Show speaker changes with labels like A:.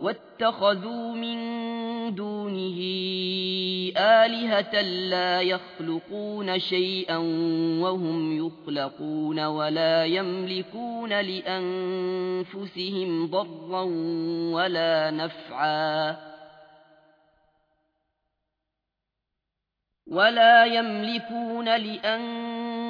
A: واتخذوا من دونه آلهة لا يخلقون شيئا وهم يخلقون ولا يملكون لأنفسهم ضرا ولا نفعا ولا يملكون لأنفسهم